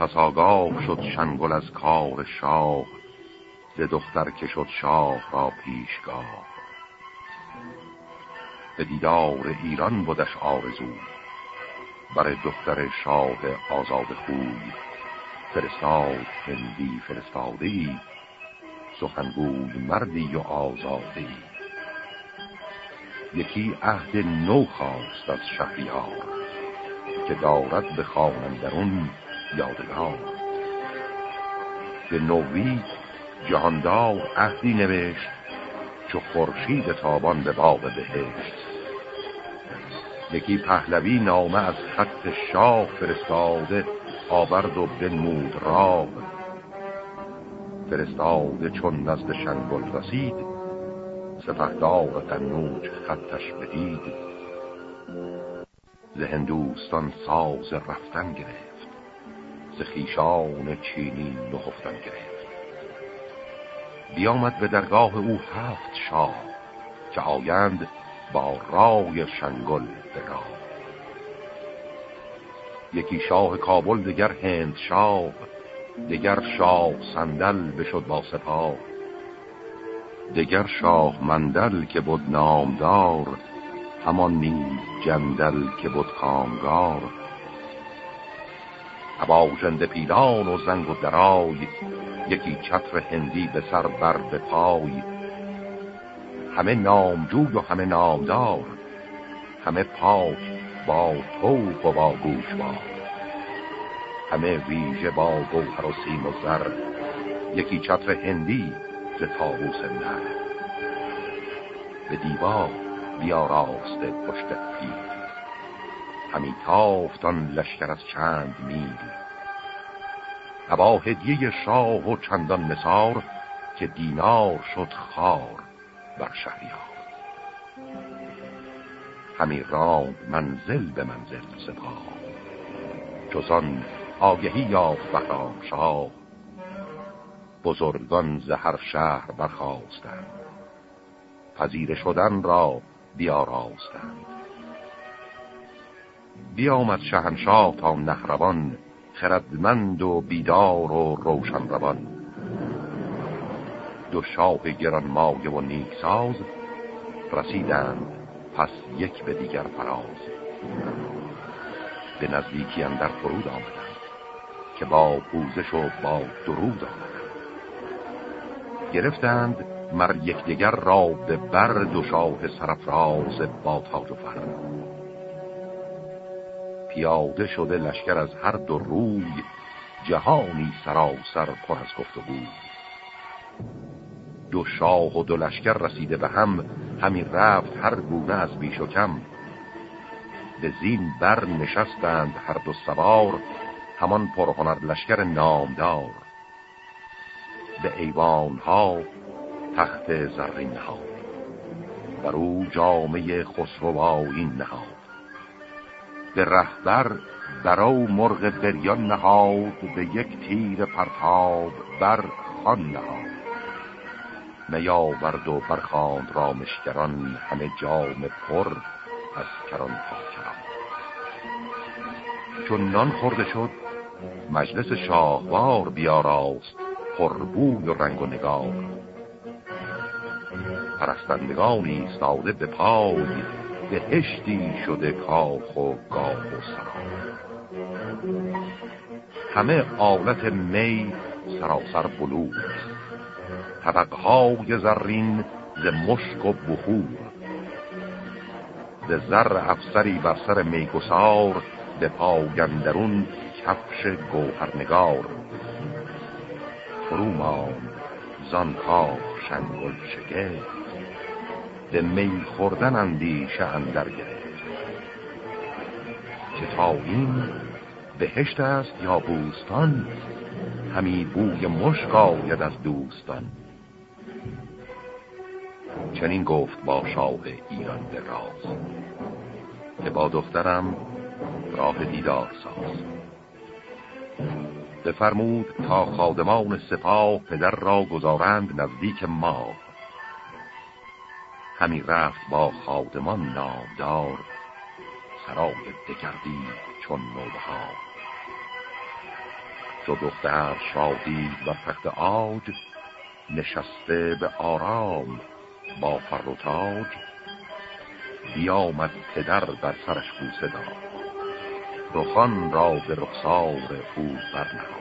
پس آگاه شد شنگل از کار شاه ز دختر که شد شاه را پیشگاه. به دیدار ایران بودش آرزو بر دختر شاه آزاد خوی. فرستاد هندی فرستادی سخنگوی مردی و آزادی. یکی عهد نو خواست از شهریار که دارد به خانندرون یادگار به نوی جهاندار عهدی نوشت چو خورشید تابان به باغ بهشت. یکی پهلوی نامه از خط شاه فرستاده آورد و بنمود راه. فرستاده چون نزد شنگل رسید سپهدار قنوج خطش بدید. ز هندوستان ساز رفتن گرفت. خیشان چینی نخفتن گرفت. بیامد به درگاه او هفت شاه که آیند با رای شنگل به یکی شاه کابل دگر هند شاه دگر شاه صندل بشد با سپاه دگر شاه مندل که بود نامدار همان نیز جندل که بود کامگار. ابا پیلان و زنگ و درای یکی چتر هندی به سر بر به پای. همه نامجوی و همه نامدار همه پاک با توق و با گوش با همه ویژه با گوهر و سیم و زر یکی چتر هندی ز تابوس نر. به دیوار بیاراسته پشت پیر همی تافتان لشکر از چند میل. ابا هدیه شاه و چندان نصار که دینار شد خار بر شهریار. همی راند منزل به منزل سپاه. چوزان آگهی یافت بهرام شاه بزرگان ز هر شهر برخواستند پذیر شدن را بیاراستند. بیامد شهنشاه تا نهروان خردمند و بیدار و روشن روان. دو شاه گران مایه و نیکساز رسیدند پس یک به دیگر فراز. به نزدیکی اندر فرود آمدند که با پوزش و با درود آمدند. گرفتند مر یکدیگر را به بر دو شاه سرفراز با تاج و فر پیاده شده لشکر از هر دو روی جهانی سراسر پر از گفت و بود دو شاه و دو لشکر رسیده به هم همین رفت هر گونه از بیش و کم. به زین بر نشستند هر دو سوار همان پرهنر لشکر نامدار. به ایوان ها تخت زرین ها بر او جامعه خسرو آین نهاد. به رهبر برو مرغ بریان نهاد به یک تیر پرتاب بر خان نهاد. نیاورد و برخاند رامشگران همه جام پر از کران تا کران. چون نان خورده شد مجلس شاهوار بیاراست پربوی و رنگ و نگار. پرستندگانی استاده به پای بهشتی شده کاخ و گاه و همه آلت می سراسر بلود طبقهای زرین ز مشک و بخور. ز زر افسری بر سر میگسار به پاگندرون کفش گوهرنگار. فرو ماند زان کاخ شنگل شگفت. به می خوردن اندیشه اندر گرفت. که تا این بهشت است یا بوستان؟ همی بوی مشک آید از دوستان. چنین گفت با شاه ایران به راز که با دخترم راه دیدار ساز. بفرمود تا خادمان سپاه پدر را گذارند نزدیک ما همی رفت با خادمان نامدار سرای دگردی چون نوبها چو دختر شادی بر تخت آج نشسته به آرام با فر و تاج. بیامد پدر بر سرش بوسه داد رخان را به رخسار او برنهاد.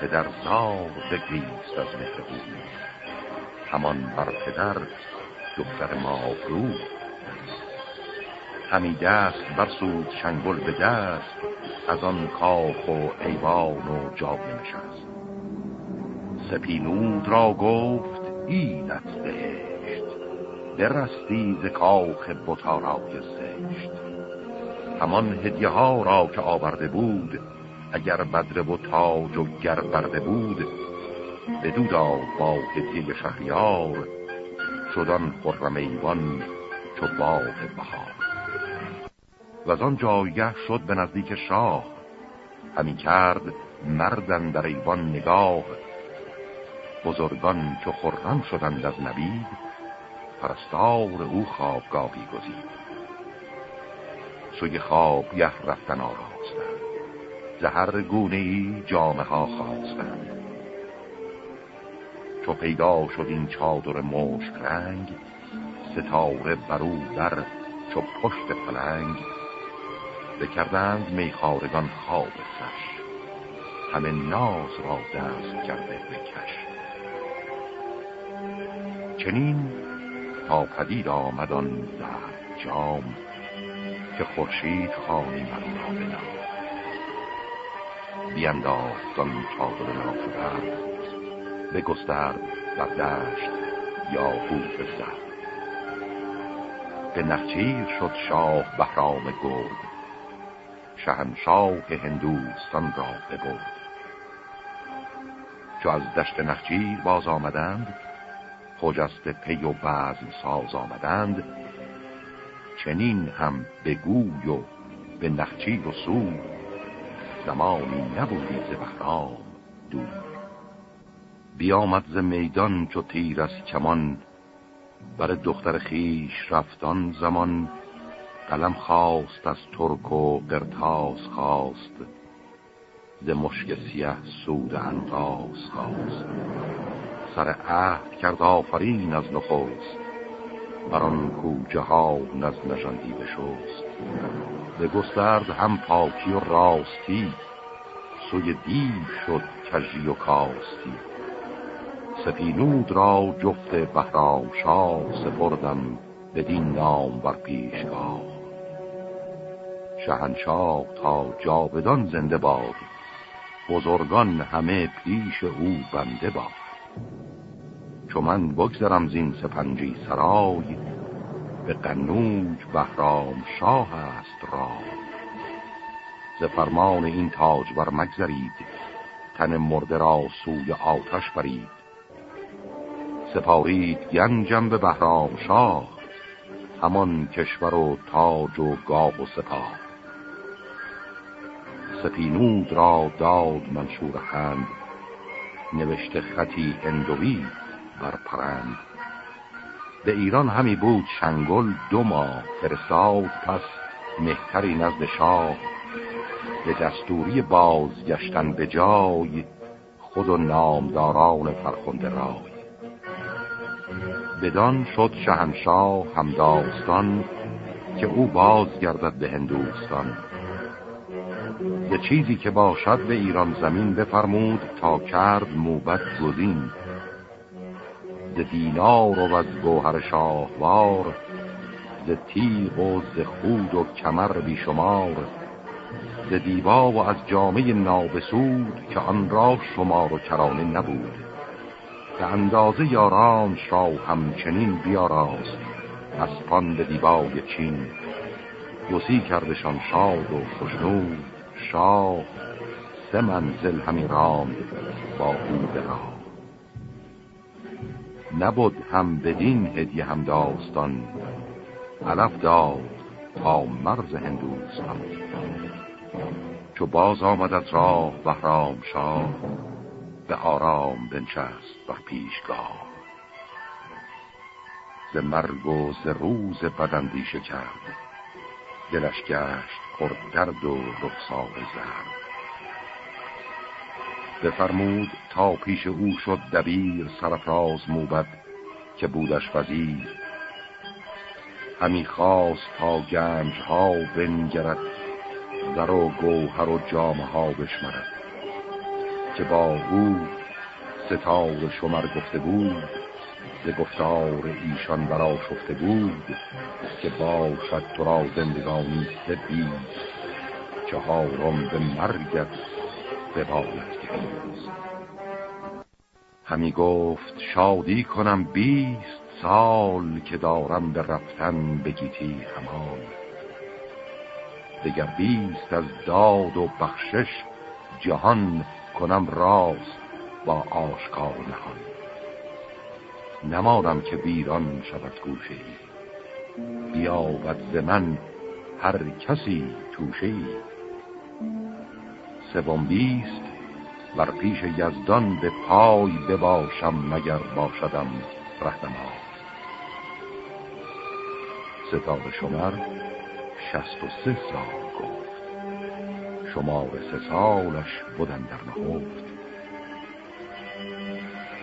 پدر زار بگریست از مهر همان بر پدر دختر ما رو. همی دست برسود شنگل به دست از آن کاخ و ایوان و جامه نشست. سپینود را گفت ایدت بهشت درستی ز کاخ بطارای زشت. همان هدیه ها را که آورده بود اگر بدر و تاج و گر برده بود به دودا با هدیه شهریار شدن خرم ایوان چو باغ بهار. و آن جایگه شد به نزدیک شاه همی کرد مردن در ایوان نگاه. بزرگان چو خرم شدند از نبید پرستار او خوابگاهی گزید. سوی خواب یه رفتن آراستند زهر گونه ای جامه ها خواستند. چو پیدا شد این چادر مشک رنگ ستاره برو در چو پشت پلنگ. بکردند میخارگان خواب سش همه ناز را دست کرده بکش چنین تا پدید آمدان زهر جام که خورشید خانی مرو را بنام. بینداخت آن چادر نافبر بگسترد و دشت یا خوف زد. به نخچیر شد شاه بهرام گرد شهنشاه هندوستان را ببرد. چو از دشت نخچیر باز آمدند خجست پی و بزم ساز آمدند چنین هم به گوی و به نخچیر و سو زمانی نبودی ز بهرام بیامد ز میدان چو تیر از کمان. بر دختر خیش رفتان زمان. قلم خواست از ترک و قرتاس خواست. ز مشک سیه سود انقاس خواست. سر عهد کرد آفرین از نخوست بر آن کو جهان از نژندی بشست. به گسترد هم پاکی و راستی. سوی دیو شد کجی و کاستی. سپینود را جفت بهرام شاه سپردم بدین نام بر پیشگاه. شهنشاه تا جاودان زنده باد بزرگان همه پیش او بنده باد. چو من بگذرم زین سپنجی سرای به قنوج بهرام شاه است را ز فرمان این تاج بر مگذرید تن مرده را سوی آتش برید. سپارید گنجم به بهرام شاه همان کشور و تاج و گاه و سپاه. سپینود را داد منشور خند نوشته خطی هندوی بر پرند. به ایران همی بود شنگل دو ماه فرستاد پس مهتری نزد شاه. به دستوری بازگشتن به جای خود و نامداران فرخنده رای. بدان شد شهنشاه هم داستان که او باز گردد به هندوستان. یه چیزی که باشد به ایران زمین بفرمود تا کرد موبت گزین. ز دینار و از گوهر شاهوار ز تیغ و ز خود و کمر بیشمار. ز دیبا و از جامعه نابسود که آن را شمار و کرانه نبود. به اندازه یارانش را همچنین بیاراست. از پان به دیبای چین یوسی کردشان شاد و خوشنود شاه سه منزل همی راند با او به نبود هم بدین هدیه هم داستان. علف داد تا مرز هندوستان. چو باز آمد از راه بهرام شاه به آرام بنشست بر پیشگاه. ز مرگ و ز روز بدندیشه کرد. دلش گشت درد و رخسار زرد. بفرمود تا پیش او شد دبیر سرفراز موبد که بودش وزیر. همی خواست تا گنج ها بنگرد در و گوهر و جامه ها بشمرد. که با او ستار شمر گفته بود ز گفتار ایشان برا شفته بود که باشد تو را زندگانی بیست چهارم به مرگت به همی گفت شادی کنم بیست سال که دارم به رفتن بگیتی همان. دگر بیست از داد و بخشش جهان کنم راست با آشکار نهان. نمانم که بیران شود گوشه ای بیاود ز من هر کسی توشه ای سوم بیست بر پیش یزدان به پای بباشم مگر باشدم رهنما. ستاد شمر شست و سه سال. شمار سه سالش بودن در نهفت.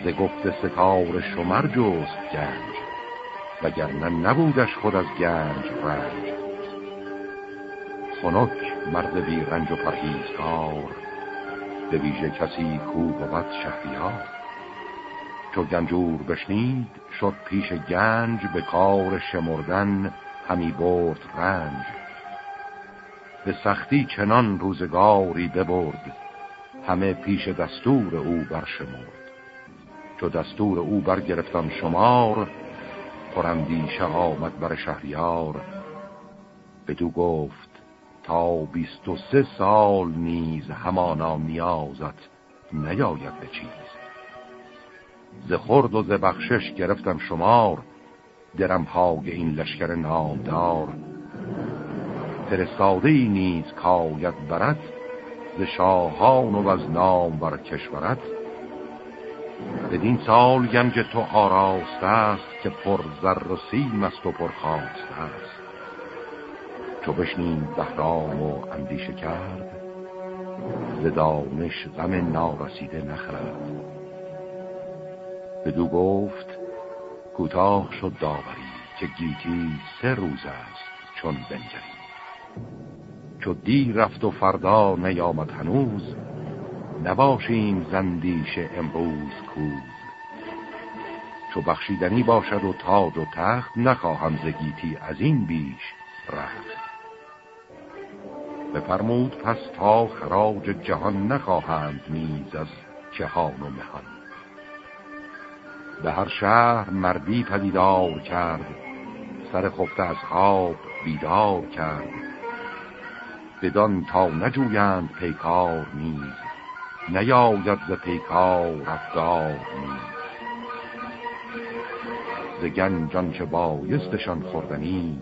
ز گفت ستار شمر جست گنج وگرنه نبودش خود از گنج رنج. خنک مرد بی رنج و پرهیزکار به ویژه کسی کو بود شهریار. چو گنجور بشنید شد پیش گنج به کار شمردن همی برد رنج. به سختی چنان روزگاری ببرد همه پیش دستور او برشمرد. چو دستور او برگرفتم شمار پرندیشه آمد بر شهریار. بدو گفت تا بیست و سه سال نیز همانا نیازت نیاید به چیز. ز خورد و ز بخشش گرفتم شمار درم این لشکر نامدار. فرستاده ای نیز کاید برد ز شاهان و از نام بر کشورت. بدین سال گنج تو آراست است که پر زر و سیم است و پر خواست است. چو بشنید بهرام و اندیشه کرد ز دانش غم نارسیده نخرد. بدو گفت کوتاه شد داوری که گیتی سه روز است چون بنگری. چو دی رفت و فردا نیامد هنوز نباشیم زندیش امروز کوز. چو بخشیدنی باشد و تاج و تخت نخواهم زگیتی از این بیش رخت بفرمود پس تا خراج جهان نخواهند نیز از کهان و مهان. به هر شهر مردی پدیدار کرد سر خفته از خواب بیدار کرد. بدان تا نجویند پیکار نیز. نیاید ز پیکار رفتار نیز. ز گنجان چه بایستشان خوردنی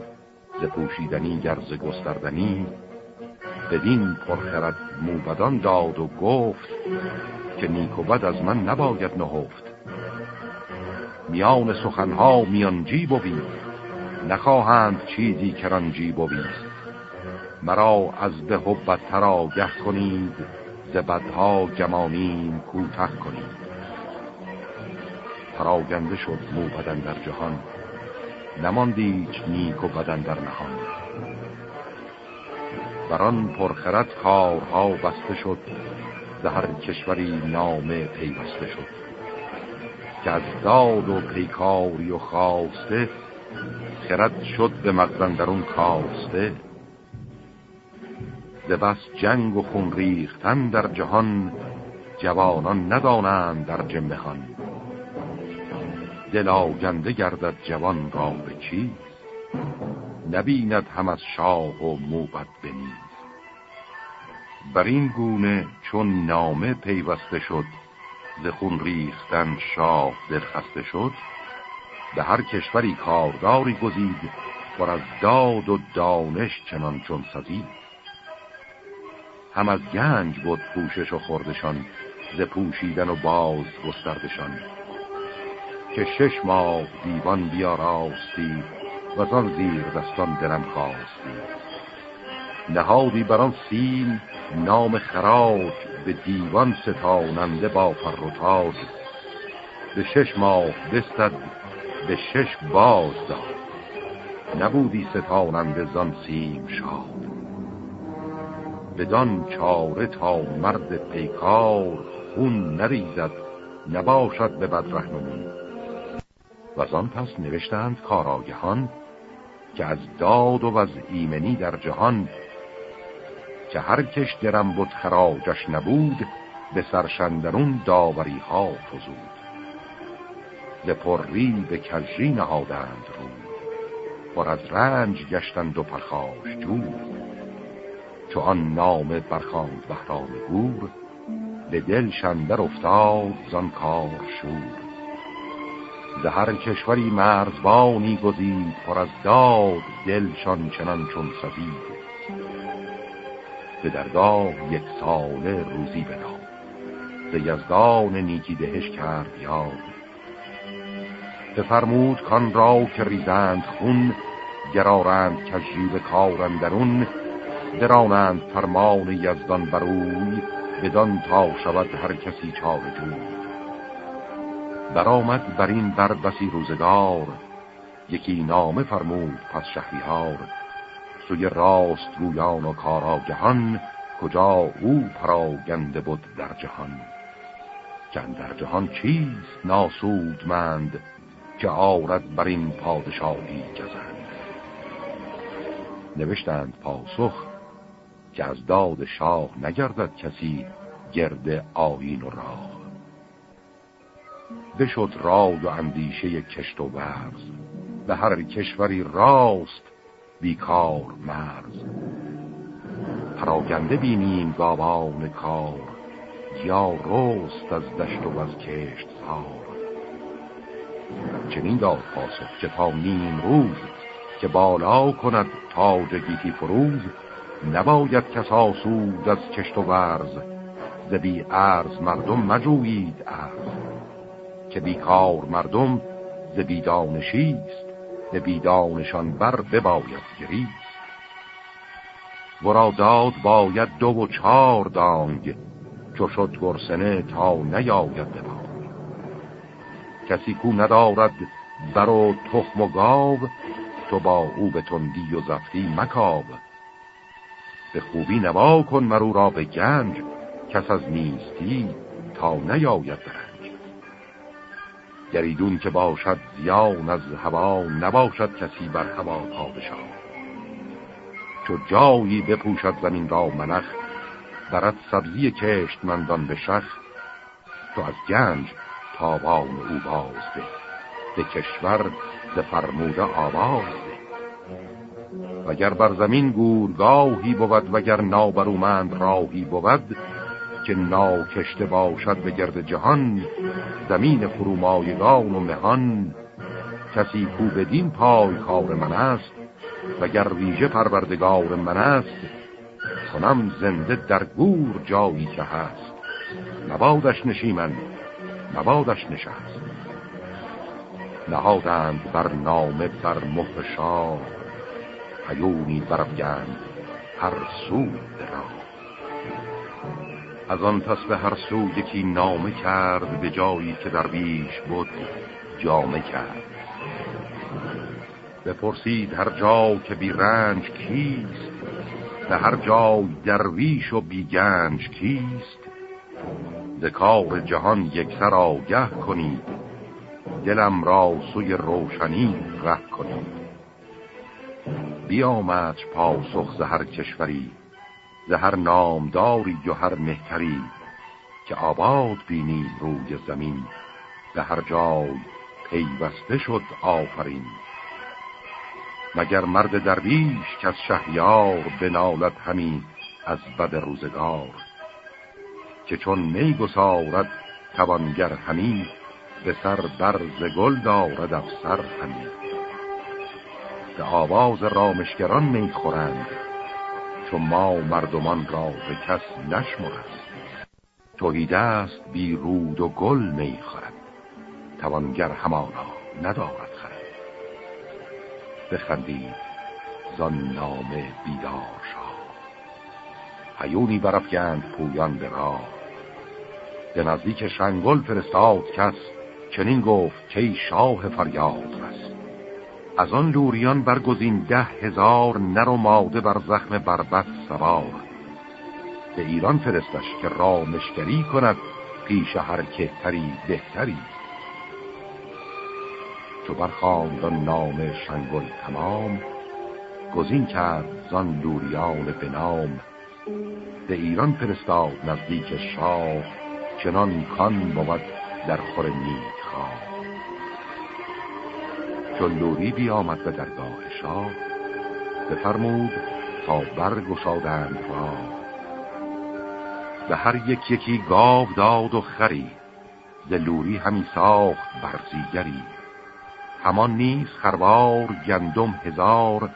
ز پوشیدنی گرز گستردنی. بدین پرخرد موبدان داد و گفت که نیک و بد از من نباید نهفت. میان سخنها میانجی بوید نخواهند چیزی کرانجی بوید مرا از به حبت ترا گه کنید ز بدها گمانیم کوته کنید. پراگنده شد موبدن در جهان نماندیچ نیک و بدن در نهان. بران پرخرد کارها بسته شد هر کشوری نامه پیوسته شد. که از داد و پیکاری و خواسته خرد شد به مغزن کاسته. ز بس جنگ و خون ریختن در جهان جوانان ندانند در جمهان دل آگنده گردد جوان را به چیز نبیند هم از شاه و موبت بنید بر این گونه چون نامه پیوسته شد ز خون ریختن شاه دلخسته شد به هر کشوری کارداری گزید پر از داد و دانش چنان چون سزید. هم از گنج بود پوشش و خوردشان ز پوشیدن و باز گستردشان. که شش ماه دیوان بیاراستی و آن زیر دستان دلم خواستی. نهادی بران سیم نام خراج به دیوان ستاننده با تاج به شش ماه بستد به شش باز داد. نبودی ستاننده زان سیم شاد. بدان چاره تا مرد پیکار خون نریزد نباشد به بد رحمنی و آن پس نوشتند کاراگهان که از داد و از ایمنی در جهان که هر کش درم بود خراجش نبود به سرشندرون داوری ها فزود. ز پری به کجی نهادند رو پر از رنج گشتند و پرخاش جور چو آن نام برخاند بهرام گور به دل شندر افتاد زان کار شور. ز هر کشوری مرزبانی گزید پر از داد دلشان چنان چون سزید به درگاه یک ساله روزی بداد ز یزدان نیکی دهش کرد یاد. بفرمود کان را که ریزند خون گرارند کجی به کارندرون درانند فرمان یزدان بروی بدان تا شود هر کسی چار جوی. برآمد بر این بر بسی روزگار یکی نامه فرمود پس شهریار. سوی راست رویان و کاراگهان کجا او پراگنده بود در جهان. که در جهان چیست ناسودمند که آرد بر این پادشاهی گزند؟ نوشتند پاسخ که از داد شاه نگردد کسی گرد آین و راه. بشد رای و اندیشه کشت و ورز به هر کشوری راست بیکار مرز. پراگنده بینیم گاوان کار یا رست از دشت و از کشت سار چنین داد پاسخ که تا نیم روز که بالا کند تاج گیتی فروز نباید کس آسود از کشت و ورز زبی ارز مردم مجویید ارز که بیکار مردم زبی دانشیست به بیدانشان بر بباید گریست. ورا داد باید دو و چار دانگ چو شد گرسنه تا نیاید ببانگ کسی کو ندارد بر تخم و گاو تو با او به تندی و زفتی مکاو. به خوبی نوا کن مرو را به گنج. کس از نیستی تا نیاید برنج گریدون که باشد زیان از هوا نباشد کسی بر هوا پادشاه. چو جایی بپوشد زمین را منخ برد سبزی کشت مندان به شخ. تو از گنج تاوان او باز به به کشور ز فرموده آواز. وگر بر زمین گورگاهی بود وگر نابرومند راهی بود که ناکشته باشد به گرد جهان زمین فرومایگان و مهان کسی کو بدین پای کار من است وگر ویژه پروردگار من است کنم زنده در گور جایی که هست. نبادش نشیمن نبادش نشست. نهادند بر نامه بر مهر پیونی برفگند هر سود را از آن پس به هر سو یکی نامه کرد به جایی که در بیش بود جامه کرد بپرسید هر جا که بی رنج کیست به هر جای درویش و بی گنج کیست ذکار جهان یک سر آگه کنید دلم را سوی روشنی ره کنید بیامد پاسخ زهر کشوری زهر نامداری و هر مهتری که آباد بینیم روی زمین به هر جای پیوسته شد آفرین. مگر مرد درویش که از شهیار بنالد همی از بد روزگار؟ که چون می گسارد توانگر همی به سر برز گل دارد افسر همی. به آواز رامشگران می خورند چون ما مردمان را به کس نشمرند. توهیده است بی رود و گل می خورد توانگر همانا ندارد بخندید زان نام بیدار شاه. هیونی برفگند پویان به راه. به نزدیک شنگل فرستاد کس چنین گفت که شاه فریاد رست از آن لوریان برگزین ده هزار نر و ماده بر زخم بربت سوار. به ایران فرستش که رامشگری کند پیش هر کهتری بهتری. چو برخاند نام شنگل تمام گزین کرد زان لوریان به نام. به ایران فرستاد نزدیک شاه چنان کان بود در خور نیک خواه چون لوری بیامد به درگاه شاه بفرمود تا برگشادند را به هر یک یکی گاو داد و خری ز لوری همی ساخت برزیگری. همان نیز خروار گندم هزار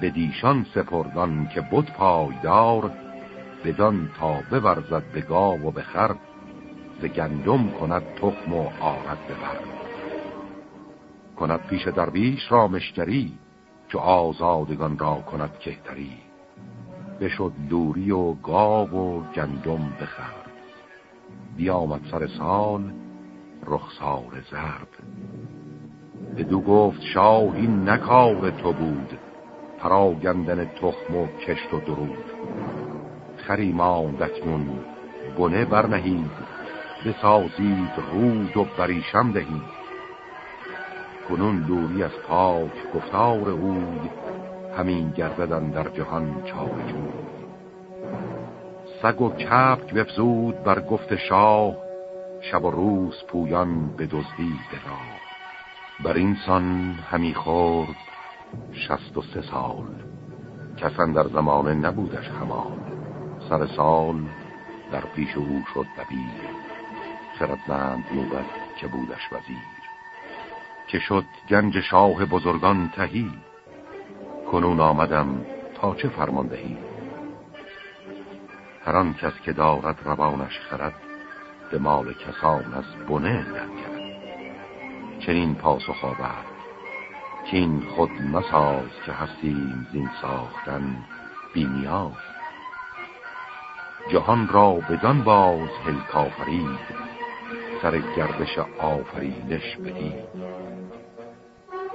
به دیشان سپردان که بود پایدار. بدان تا بورزد به گاو و به خر ز گندم کند تخم و آرد ببر کند پیش درویش را مشتری چو آزادگان را کند کهتری. بشد دوری و گاو و گندم بخر بیامد سر سال رخسار زرد. بدو گفت شاه این نکار تو بود پراگندن تخم و کشت و درود. خری ماندکنون گنه برنهید بسازید رود و بریشم دهید. کنون دوری از پاک گفتار اوی همین گرددن در جهان چارجو سگ و کپک بفزود بر گفت شاه شب و روز پویان به دزدی راه. بر این سان همی خورد شست و سه سال کسان در زمانه نبودش همان. سر سال در پیش او شد دبیر خردمند نوبت که بودش وزیر. که شد گنج شاه بزرگان تهی. کنون آمدم تا چه فرمان دهی؟ هر آن کس که دارد روانش خرد به مال کسان از بنه نکرد چنین پاسخ آورد که خود مساز که هستیم زین ساختن بینیاز جهان را بدان باز هل کافرید سر گردش آفرینش بدید.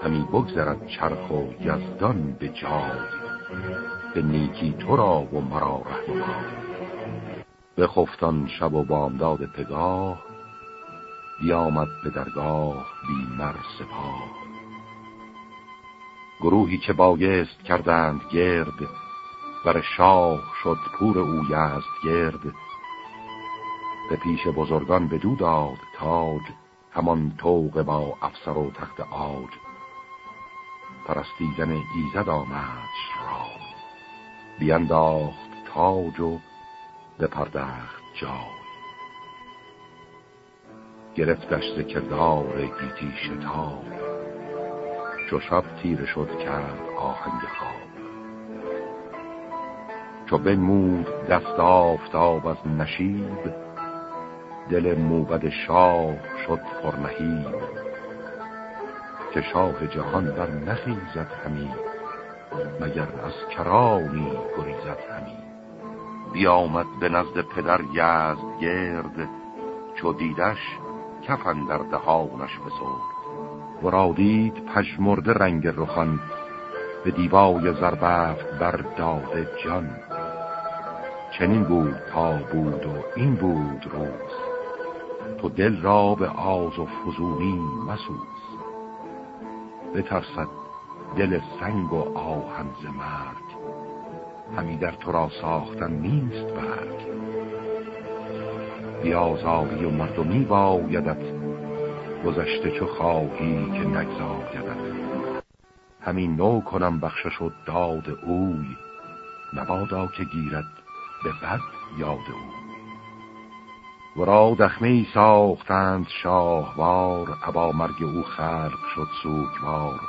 همی بگذرد چرخ و یزدان به جای. به نیکی تو را و مرا به خفتان شب و بامداد پگاه بیامد به درگاه بی مر سپاه. گروهی که بایست کردند گرد بر شاه شد پور او یزد گرد به پیش بزرگان بدو داد تاج همان توق با افسر و تخت آج پرستیدن ایزد آمدش را. بینداخت تاج و بپردخت جای. گرفتش ز کردار گیتی شتاب. چو شب تیر شد کرد آهنگ خواب. چو بنمود دست آفتاب از نشیب دل موبد شاه شد پرنهیب که شاه جهان بر نخیزد همی مگر از کرانی گریزد همی. بیامد به نزد پدر یزد گرد چو دیدش کفن در دهانش بسرد. ورا دید رنگ رخان به دیبای زربفت بر داده جان. چنین بود تا بود و این بود روز. تو دل را به آز و فزونی مسوز. بترسد دل سنگ و آهن ز مرگ. همی در تو را ساختن نیست برگ. بیازاری و مردمی بایدت گذشته چو خواهی که نگذاردت همین نو کنم بخشش و داد اوی نبادا که گیرد به بد یاد او ورا دخمه ساختند شاهوار ابا مرگ او خلق شد سوکوار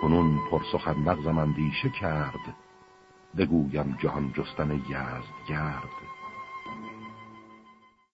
کنون پرسخن مغزم اندیشه کرد بگویم جهان جستن یزد گرد